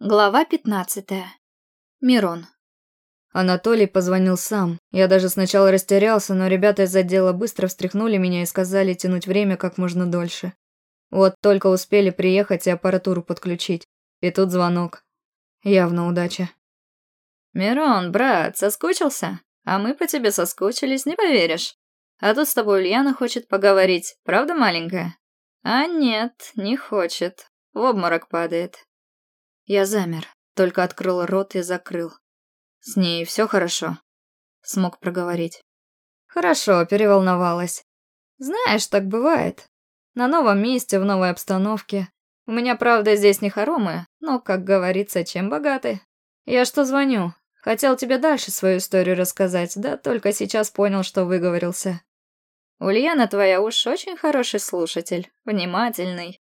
Глава пятнадцатая. Мирон. Анатолий позвонил сам. Я даже сначала растерялся, но ребята из отдела быстро встряхнули меня и сказали тянуть время как можно дольше. Вот только успели приехать и аппаратуру подключить. И тут звонок. Явно удача. «Мирон, брат, соскучился? А мы по тебе соскучились, не поверишь. А тут с тобой Ульяна хочет поговорить, правда, маленькая?» «А нет, не хочет. В обморок падает. Я замер, только открыл рот и закрыл. С ней все хорошо? Смог проговорить. Хорошо, переволновалась. Знаешь, так бывает. На новом месте, в новой обстановке. У меня, правда, здесь не хоромы, но, как говорится, чем богаты. Я что звоню? Хотел тебе дальше свою историю рассказать, да только сейчас понял, что выговорился. Ульяна твоя уж очень хороший слушатель, внимательный.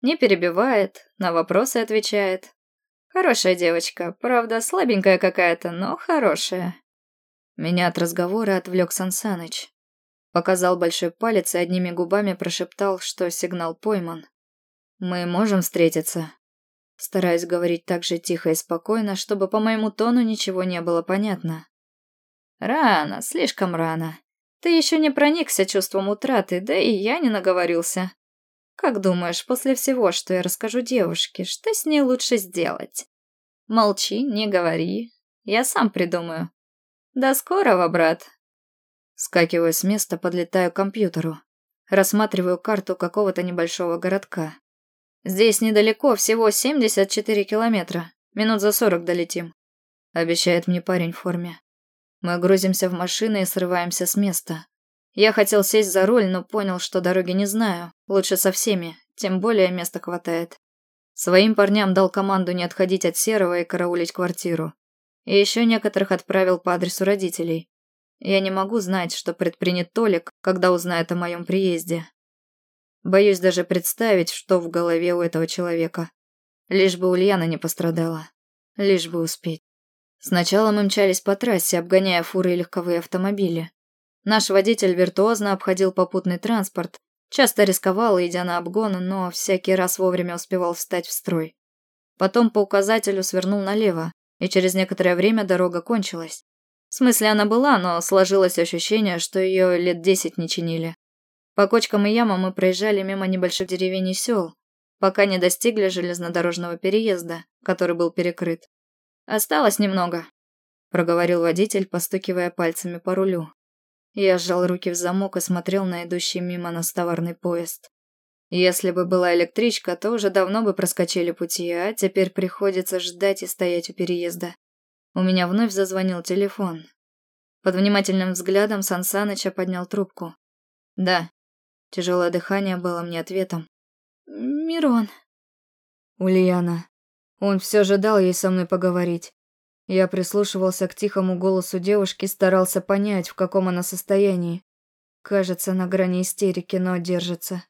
Не перебивает, на вопросы отвечает. Хорошая девочка, правда, слабенькая какая-то, но хорошая. Меня от разговора отвлек Сансаныч. Показал большой палец и одними губами прошептал, что сигнал пойман. «Мы можем встретиться?» Стараюсь говорить так же тихо и спокойно, чтобы по моему тону ничего не было понятно. «Рано, слишком рано. Ты еще не проникся чувством утраты, да и я не наговорился. Как думаешь, после всего, что я расскажу девушке, что с ней лучше сделать? Молчи, не говори. Я сам придумаю. До скорого, брат. Скакиваю с места, подлетаю к компьютеру. Рассматриваю карту какого-то небольшого городка. Здесь недалеко, всего 74 километра. Минут за 40 долетим. Обещает мне парень в форме. Мы грузимся в машины и срываемся с места. Я хотел сесть за руль, но понял, что дороги не знаю. Лучше со всеми, тем более места хватает. Своим парням дал команду не отходить от Серого и караулить квартиру. И еще некоторых отправил по адресу родителей. Я не могу знать, что предпринят Толик, когда узнает о моем приезде. Боюсь даже представить, что в голове у этого человека. Лишь бы Ульяна не пострадала. Лишь бы успеть. Сначала мы мчались по трассе, обгоняя фуры и легковые автомобили. Наш водитель виртуозно обходил попутный транспорт, часто рисковал, идя на обгон, но всякий раз вовремя успевал встать в строй. Потом по указателю свернул налево, и через некоторое время дорога кончилась. В смысле она была, но сложилось ощущение, что ее лет десять не чинили. По кочкам и ямам мы проезжали мимо небольших деревень и сел, пока не достигли железнодорожного переезда, который был перекрыт. «Осталось немного», – проговорил водитель, постукивая пальцами по рулю. Я сжал руки в замок и смотрел на идущий мимо нас товарный поезд. Если бы была электричка, то уже давно бы проскочили пути, а теперь приходится ждать и стоять у переезда. У меня вновь зазвонил телефон. Под внимательным взглядом Сансаныча поднял трубку. «Да». Тяжелое дыхание было мне ответом. «Мирон». «Ульяна». Он все же дал ей со мной поговорить. Я прислушивался к тихому голосу девушки, старался понять, в каком она состоянии. Кажется, на грани истерики, но держится.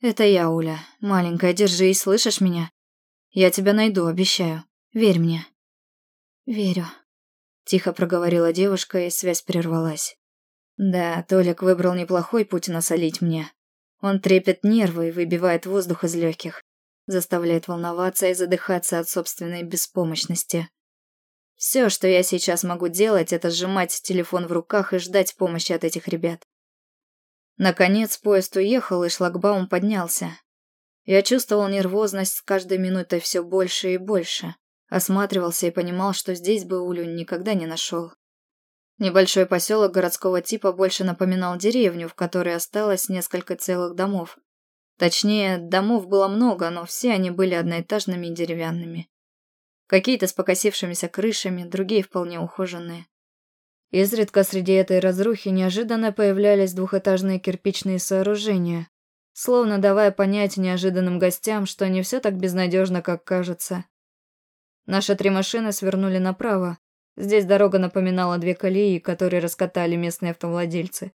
«Это я, Уля. Маленькая, держись, слышишь меня? Я тебя найду, обещаю. Верь мне». «Верю», — тихо проговорила девушка, и связь прервалась. Да, Толик выбрал неплохой путь насолить мне. Он трепет нервы и выбивает воздух из легких, заставляет волноваться и задыхаться от собственной беспомощности. Все, что я сейчас могу делать, это сжимать телефон в руках и ждать помощи от этих ребят. Наконец поезд уехал, и шлагбаум поднялся. Я чувствовал нервозность с каждой минутой все больше и больше. Осматривался и понимал, что здесь бы Улю никогда не нашел. Небольшой поселок городского типа больше напоминал деревню, в которой осталось несколько целых домов. Точнее, домов было много, но все они были одноэтажными и деревянными. Какие-то с покосившимися крышами, другие вполне ухоженные. Изредка среди этой разрухи неожиданно появлялись двухэтажные кирпичные сооружения, словно давая понять неожиданным гостям, что не все так безнадежно, как кажется. Наши три машины свернули направо. Здесь дорога напоминала две колеи, которые раскатали местные автовладельцы.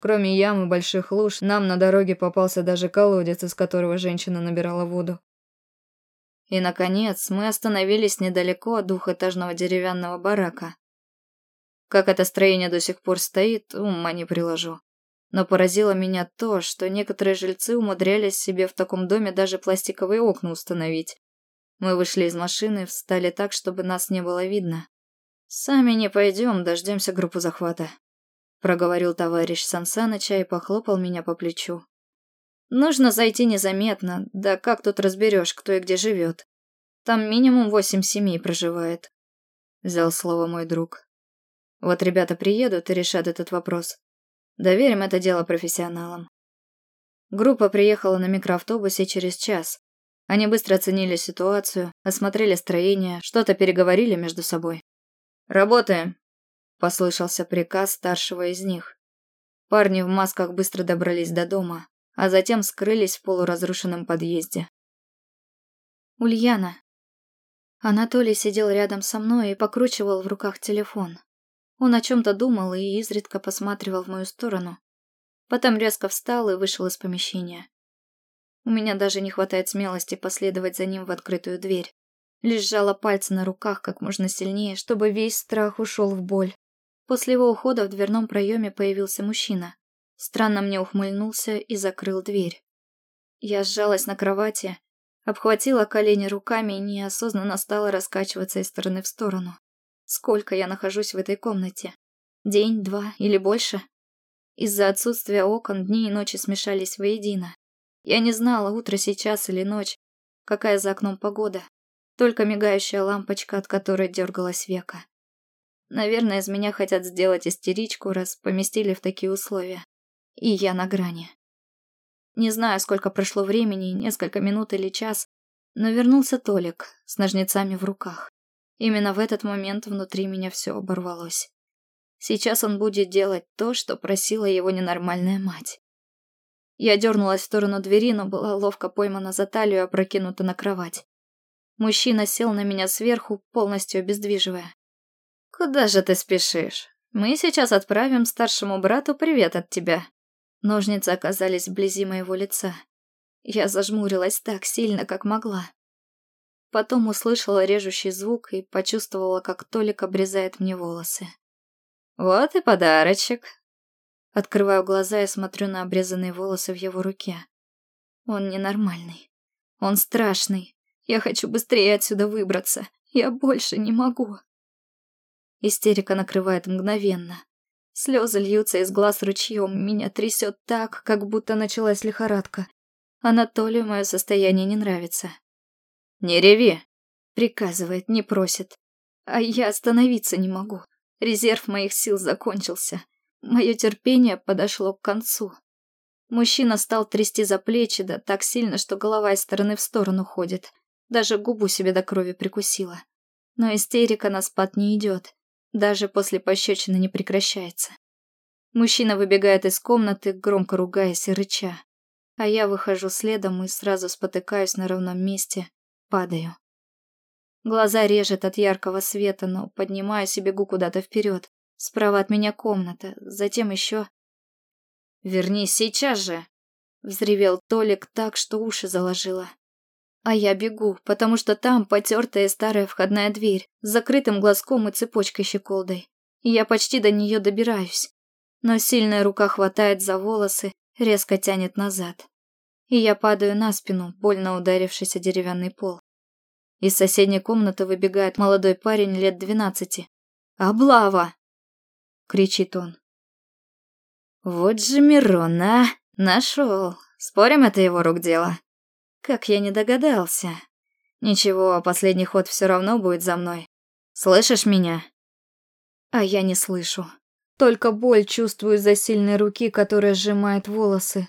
Кроме ям и больших луж, нам на дороге попался даже колодец, из которого женщина набирала воду. И, наконец, мы остановились недалеко от двухэтажного деревянного барака. Как это строение до сих пор стоит, ума не приложу. Но поразило меня то, что некоторые жильцы умудрялись себе в таком доме даже пластиковые окна установить. Мы вышли из машины, встали так, чтобы нас не было видно. «Сами не пойдем, дождемся группу захвата», — проговорил товарищ Сансаныча и похлопал меня по плечу. «Нужно зайти незаметно, да как тут разберешь, кто и где живет. Там минимум восемь семей проживает», — взял слово мой друг. «Вот ребята приедут и решат этот вопрос. Доверим это дело профессионалам». Группа приехала на микроавтобусе через час. Они быстро оценили ситуацию, осмотрели строение, что-то переговорили между собой. «Работаем!» – послышался приказ старшего из них. Парни в масках быстро добрались до дома, а затем скрылись в полуразрушенном подъезде. Ульяна. Анатолий сидел рядом со мной и покручивал в руках телефон. Он о чем-то думал и изредка посматривал в мою сторону. Потом резко встал и вышел из помещения. У меня даже не хватает смелости последовать за ним в открытую дверь. Лишь сжала пальцы на руках как можно сильнее, чтобы весь страх ушел в боль. После его ухода в дверном проеме появился мужчина. Странно мне ухмыльнулся и закрыл дверь. Я сжалась на кровати, обхватила колени руками и неосознанно стала раскачиваться из стороны в сторону. Сколько я нахожусь в этой комнате? День, два или больше? Из-за отсутствия окон дни и ночи смешались воедино. Я не знала, утро сейчас или ночь, какая за окном погода. Только мигающая лампочка, от которой дергалась века. Наверное, из меня хотят сделать истеричку, раз поместили в такие условия. И я на грани. Не знаю, сколько прошло времени, несколько минут или час, но вернулся Толик с ножницами в руках. Именно в этот момент внутри меня все оборвалось. Сейчас он будет делать то, что просила его ненормальная мать. Я дернулась в сторону двери, но была ловко поймана за талию и опрокинута на кровать. Мужчина сел на меня сверху, полностью обездвиживая. «Куда же ты спешишь? Мы сейчас отправим старшему брату привет от тебя». Ножницы оказались вблизи моего лица. Я зажмурилась так сильно, как могла. Потом услышала режущий звук и почувствовала, как Толик обрезает мне волосы. «Вот и подарочек», Открываю глаза и смотрю на обрезанные волосы в его руке. Он ненормальный. Он страшный. Я хочу быстрее отсюда выбраться. Я больше не могу. Истерика накрывает мгновенно. Слезы льются из глаз ручьем, меня трясет так, как будто началась лихорадка. Анатолию мое состояние не нравится. «Не реви!» Приказывает, не просит. А я остановиться не могу. Резерв моих сил закончился. Мое терпение подошло к концу. Мужчина стал трясти за плечи, да так сильно, что голова из стороны в сторону ходит. Даже губу себе до крови прикусила. Но истерика на спад не идет. Даже после пощечины не прекращается. Мужчина выбегает из комнаты, громко ругаясь и рыча. А я выхожу следом и сразу спотыкаюсь на ровном месте, падаю. Глаза режет от яркого света, но поднимаюсь и бегу куда-то вперед. Справа от меня комната, затем еще... «Вернись сейчас же!» Взревел Толик так, что уши заложило. А я бегу, потому что там потертая старая входная дверь с закрытым глазком и цепочкой-щеколдой. Я почти до нее добираюсь. Но сильная рука хватает за волосы, резко тянет назад. И я падаю на спину, больно ударившись о деревянный пол. Из соседней комнаты выбегает молодой парень лет двенадцати. «Облава!» кричит он. Вот же Мирон, а! Нашел. Спорим, это его рук дело. Как я не догадался. Ничего, последний ход все равно будет за мной. Слышишь меня? А я не слышу. Только боль чувствую из-за сильной руки, которая сжимает волосы.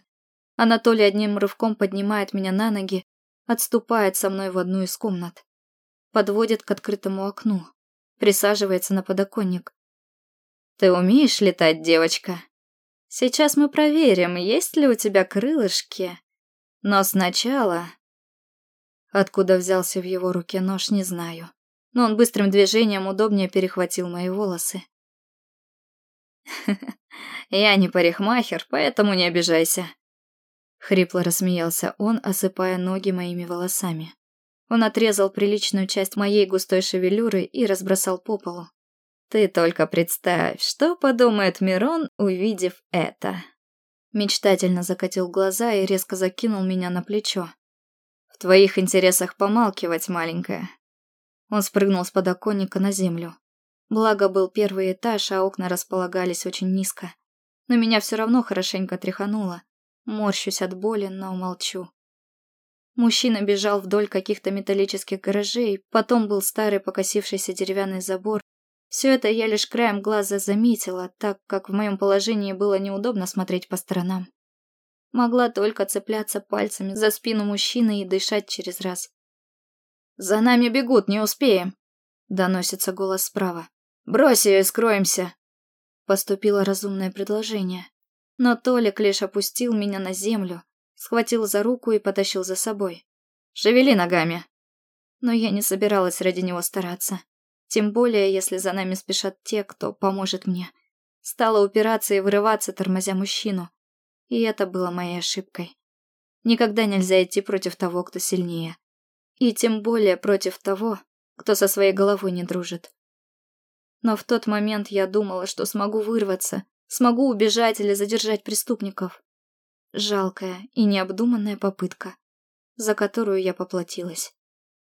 Анатолий одним рывком поднимает меня на ноги, отступает со мной в одну из комнат. Подводит к открытому окну. Присаживается на подоконник. Ты умеешь летать, девочка? Сейчас мы проверим, есть ли у тебя крылышки. Но сначала... Откуда взялся в его руке нож, не знаю. Но он быстрым движением удобнее перехватил мои волосы. «Я не парикмахер, поэтому не обижайся». Хрипло рассмеялся он, осыпая ноги моими волосами. Он отрезал приличную часть моей густой шевелюры и разбросал по полу. Ты только представь, что подумает Мирон, увидев это. Мечтательно закатил глаза и резко закинул меня на плечо. В твоих интересах помалкивать, маленькая». Он спрыгнул с подоконника на землю. Благо был первый этаж, а окна располагались очень низко. Но меня все равно хорошенько тряхануло. Морщусь от боли, но молчу. Мужчина бежал вдоль каких-то металлических гаражей, потом был старый покосившийся деревянный забор. Все это я лишь краем глаза заметила, так как в моем положении было неудобно смотреть по сторонам. Могла только цепляться пальцами за спину мужчины и дышать через раз. «За нами бегут, не успеем!» — доносится голос справа. «Брось ее и скроемся!» Поступило разумное предложение. Но Толик лишь опустил меня на землю, схватил за руку и потащил за собой. «Шевели ногами!» Но я не собиралась ради него стараться. Тем более, если за нами спешат те, кто поможет мне. Стала упираться и вырываться, тормозя мужчину. И это было моей ошибкой. Никогда нельзя идти против того, кто сильнее. И тем более против того, кто со своей головой не дружит. Но в тот момент я думала, что смогу вырваться, смогу убежать или задержать преступников. Жалкая и необдуманная попытка, за которую я поплатилась.